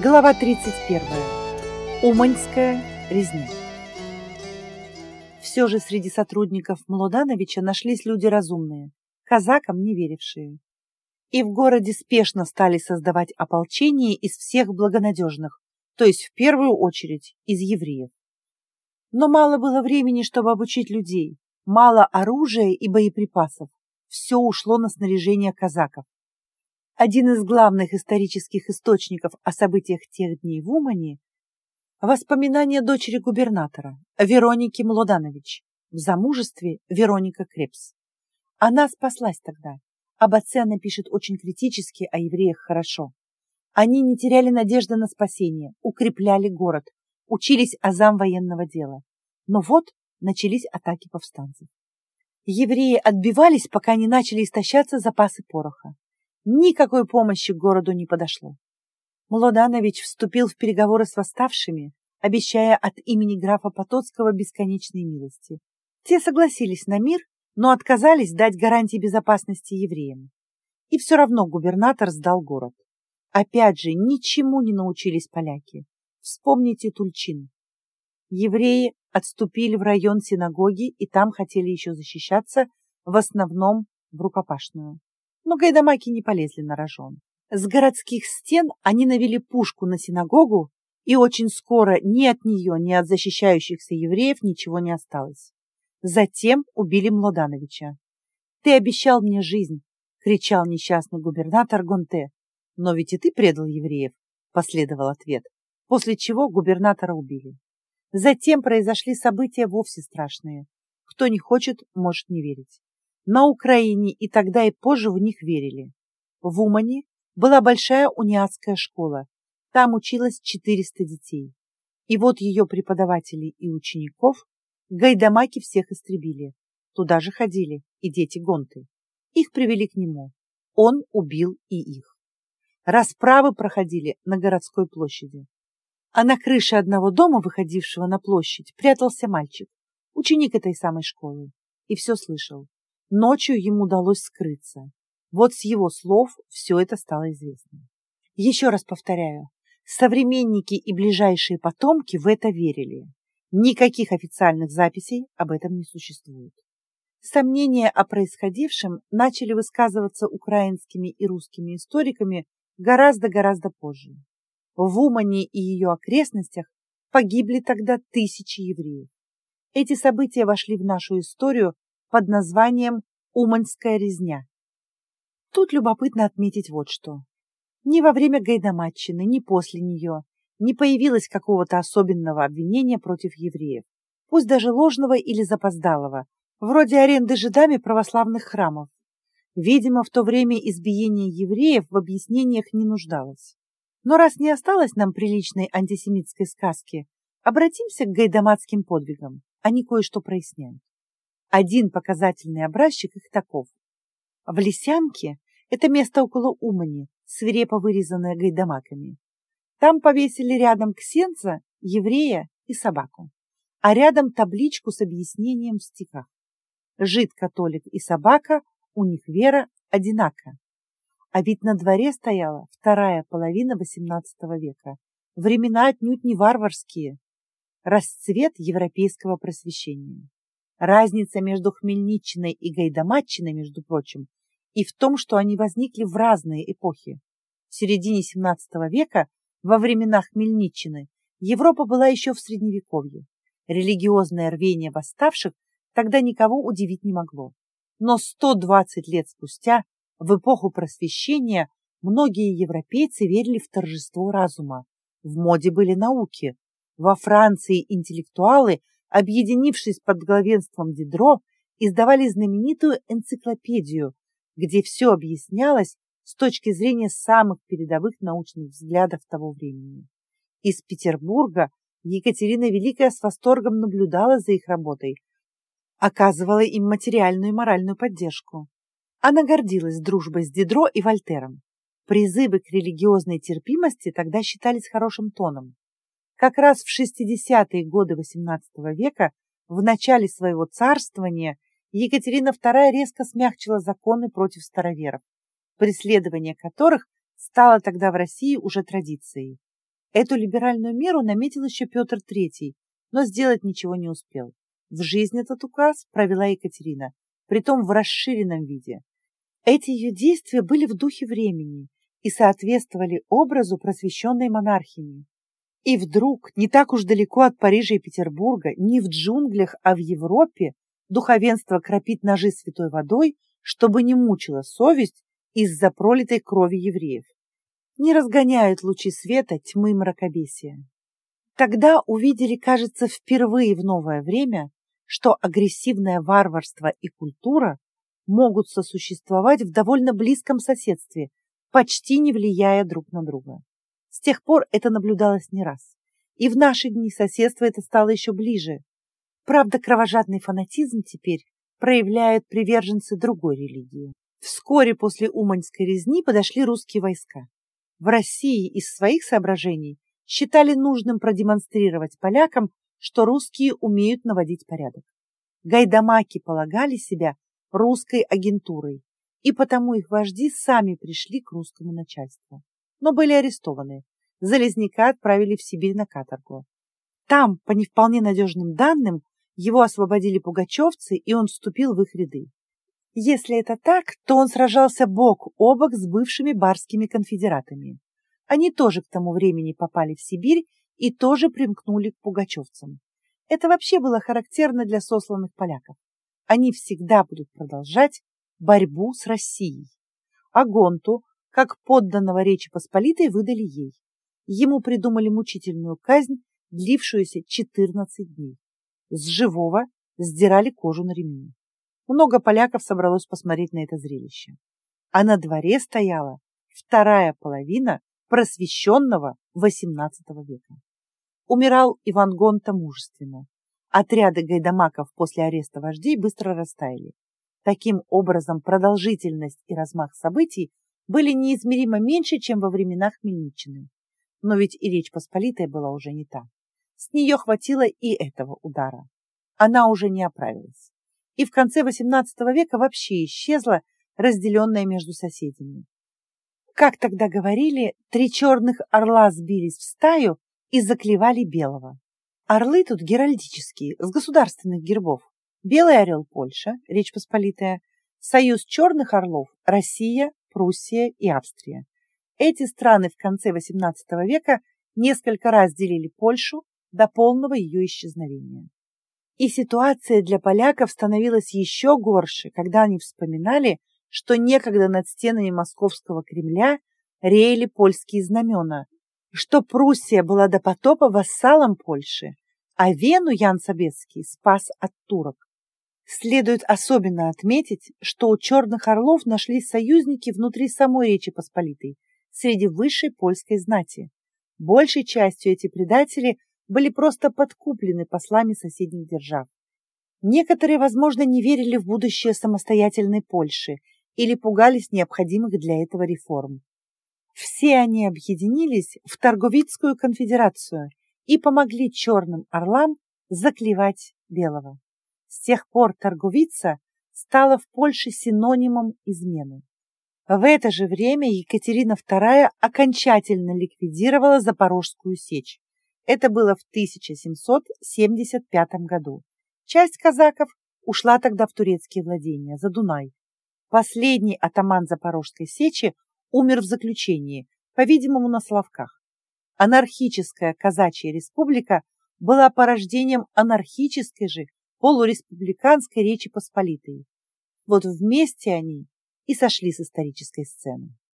Глава 31. Уманьская резня. Все же среди сотрудников Млодановича нашлись люди разумные, казакам не верившие. И в городе спешно стали создавать ополчение из всех благонадежных, то есть в первую очередь из евреев. Но мало было времени, чтобы обучить людей, мало оружия и боеприпасов. Все ушло на снаряжение казаков. Один из главных исторических источников о событиях тех дней в Умане – воспоминания дочери губернатора, Вероники Млоданович, в замужестве Вероника Крепс. Она спаслась тогда. Об отце она пишет очень критически, о евреях хорошо. Они не теряли надежды на спасение, укрепляли город, учились азам военного дела. Но вот начались атаки повстанцев. Евреи отбивались, пока не начали истощаться запасы пороха. Никакой помощи к городу не подошло. Млоданович вступил в переговоры с восставшими, обещая от имени графа Потоцкого бесконечной милости. Те согласились на мир, но отказались дать гарантии безопасности евреям. И все равно губернатор сдал город. Опять же, ничему не научились поляки. Вспомните Тульчин. Евреи отступили в район синагоги и там хотели еще защищаться, в основном в рукопашную но гайдамаки не полезли на рожон. С городских стен они навели пушку на синагогу, и очень скоро ни от нее, ни от защищающихся евреев ничего не осталось. Затем убили Млодановича. «Ты обещал мне жизнь!» — кричал несчастный губернатор Гонте. «Но ведь и ты предал евреев!» — последовал ответ, после чего губернатора убили. Затем произошли события вовсе страшные. Кто не хочет, может не верить. На Украине и тогда и позже в них верили. В Умане была большая униатская школа. Там училось 400 детей. И вот ее преподавателей и учеников гайдамаки всех истребили. Туда же ходили и дети Гонты. Их привели к нему. Он убил и их. Расправы проходили на городской площади. А на крыше одного дома, выходившего на площадь, прятался мальчик, ученик этой самой школы, и все слышал. Ночью ему удалось скрыться. Вот с его слов все это стало известно. Еще раз повторяю, современники и ближайшие потомки в это верили. Никаких официальных записей об этом не существует. Сомнения о происходившем начали высказываться украинскими и русскими историками гораздо-гораздо позже. В Умане и ее окрестностях погибли тогда тысячи евреев. Эти события вошли в нашу историю под названием «Уманская резня». Тут любопытно отметить вот что. Ни во время Гайдамаччины, ни после нее не появилось какого-то особенного обвинения против евреев, пусть даже ложного или запоздалого, вроде аренды жидами православных храмов. Видимо, в то время избиение евреев в объяснениях не нуждалось. Но раз не осталось нам приличной антисемитской сказки, обратимся к гайдамацким подвигам. Они кое-что проясняют. Один показательный образчик их таков. В Лисянке, это место около Умани, свирепо вырезанное гайдамаками. Там повесили рядом ксенца, еврея и собаку, а рядом табличку с объяснением в стихах. Жид, католик и собака, у них вера одинака. А ведь на дворе стояла вторая половина XVIII века. Времена отнюдь не варварские. Расцвет европейского просвещения. Разница между Хмельниччиной и Гайдамаччиной, между прочим, и в том, что они возникли в разные эпохи. В середине XVII века, во времена Хмельниччины, Европа была еще в Средневековье. Религиозное рвение восставших тогда никого удивить не могло. Но 120 лет спустя, в эпоху просвещения, многие европейцы верили в торжество разума. В моде были науки. Во Франции интеллектуалы – объединившись под главенством Дидро, издавали знаменитую энциклопедию, где все объяснялось с точки зрения самых передовых научных взглядов того времени. Из Петербурга Екатерина Великая с восторгом наблюдала за их работой, оказывала им материальную и моральную поддержку. Она гордилась дружбой с Дидро и Вольтером. Призывы к религиозной терпимости тогда считались хорошим тоном. Как раз в 60-е годы XVIII века, в начале своего царствования, Екатерина II резко смягчила законы против староверов, преследование которых стало тогда в России уже традицией. Эту либеральную меру наметил еще Петр III, но сделать ничего не успел. В жизнь этот указ провела Екатерина, притом в расширенном виде. Эти ее действия были в духе времени и соответствовали образу просвещенной монархини. И вдруг, не так уж далеко от Парижа и Петербурга, не в джунглях, а в Европе, духовенство кропит ножи святой водой, чтобы не мучила совесть из-за пролитой крови евреев. Не разгоняют лучи света тьмы мракобесия. Тогда увидели, кажется, впервые в новое время, что агрессивное варварство и культура могут сосуществовать в довольно близком соседстве, почти не влияя друг на друга. С тех пор это наблюдалось не раз. И в наши дни соседство это стало еще ближе. Правда, кровожадный фанатизм теперь проявляют приверженцы другой религии. Вскоре после Уманьской резни подошли русские войска. В России из своих соображений считали нужным продемонстрировать полякам, что русские умеют наводить порядок. Гайдамаки полагали себя русской агентурой, и потому их вожди сами пришли к русскому начальству. Но были арестованы. Залезняка отправили в Сибирь на каторгу. Там, по не вполне надежным данным, его освободили пугачевцы, и он вступил в их ряды. Если это так, то он сражался бок о бок с бывшими барскими конфедератами. Они тоже к тому времени попали в Сибирь и тоже примкнули к пугачевцам. Это вообще было характерно для сосланных поляков. Они всегда будут продолжать борьбу с Россией. А Гонту, как подданного Речи Посполитой, выдали ей. Ему придумали мучительную казнь, длившуюся 14 дней. С живого сдирали кожу на ремни. Много поляков собралось посмотреть на это зрелище. А на дворе стояла вторая половина просвещенного XVIII века. Умирал Иван Гонта мужественно. Отряды гайдамаков после ареста вождей быстро растаяли. Таким образом, продолжительность и размах событий были неизмеримо меньше, чем во времена Хмельниччины. Но ведь и Речь Посполитая была уже не та. С нее хватило и этого удара. Она уже не оправилась. И в конце XVIII века вообще исчезла, разделенная между соседями. Как тогда говорили, три черных орла сбились в стаю и заклевали белого. Орлы тут геральдические, с государственных гербов. Белый орел – Польша, Речь Посполитая, Союз черных орлов – Россия, Пруссия и Австрия. Эти страны в конце XVIII века несколько раз делили Польшу до полного ее исчезновения. И ситуация для поляков становилась еще горше, когда они вспоминали, что некогда над стенами московского Кремля реяли польские знамена, что Пруссия была до потопа вассалом Польши, а Вену Ян Собецкий спас от турок. Следует особенно отметить, что у черных орлов нашлись союзники внутри самой Речи Посполитой, среди высшей польской знати. Большей частью эти предатели были просто подкуплены послами соседних держав. Некоторые, возможно, не верили в будущее самостоятельной Польши или пугались необходимых для этого реформ. Все они объединились в Торговицкую конфедерацию и помогли черным орлам заклевать белого. С тех пор торговица стала в Польше синонимом измены. В это же время Екатерина II окончательно ликвидировала Запорожскую сечь. Это было в 1775 году. Часть казаков ушла тогда в турецкие владения, за Дунай. Последний атаман Запорожской сечи умер в заключении, по-видимому, на Славках. Анархическая казачья республика была порождением анархической же полуреспубликанской Речи Посполитой. Вот вместе они и сошли с исторической сцены.